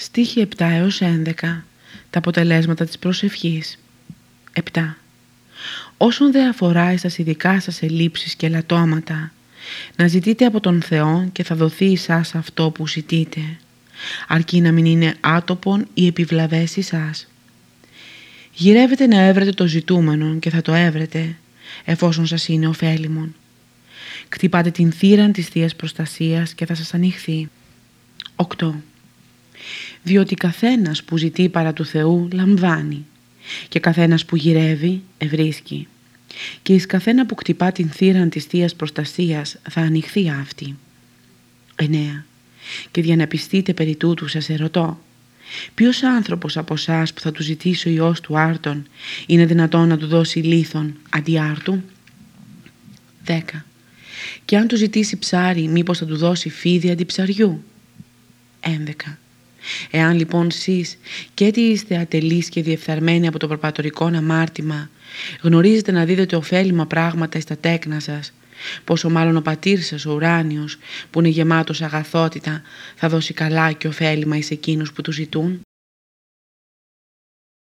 Στίχη 7 έως 11 Τα αποτελέσματα της προσευχής 7. Όσον δε αφορά στα ειδικά σας ελλείψεις και λατώματα, να ζητείτε από τον Θεό και θα δοθεί εσάς αυτό που ζητείτε, αρκεί να μην είναι άτοπον ή επιβλαβές εσάς. Γυρεύετε να έβρετε το ζητούμενο και θα το έβρετε, εφόσον σας είναι ωφέλιμον. Κτυπάτε την θύραν της Θείας Προστασίας και θα σας ανοιχθεί. 8 διότι καθένας που ζητεί παρά του Θεού λαμβάνει και καθένας που γυρεύει ευρίσκει και εις καθένα που κτυπά την θύραν της Θείας Προστασίας θα ανοιχθεί αυτή. 9. Και για να πιστείτε περί τούτου σας ερωτώ, ποιος άνθρωπος από εσάς που θα του ζητήσει ο Υιός του άρτον είναι δυνατόν να του δώσει λίθον αντί άρτου; 10. Και αν του ζητήσει ψάρι μήπως θα του δώσει φίδι αντί ψαριού; 11. Εάν λοιπόν εσείς και έτσι είστε ατελείς και διεφθαρμένοι από το προπατορικό αμάρτημα, γνωρίζετε να δίδετε ωφέλιμα πράγματα στα τέκνα σας, πόσο μάλλον ο πατήρ σας ο ουράνιος που είναι γεμάτος αγαθότητα θα δώσει καλά και ωφέλιμα εις εκείνους που τους ζητούν;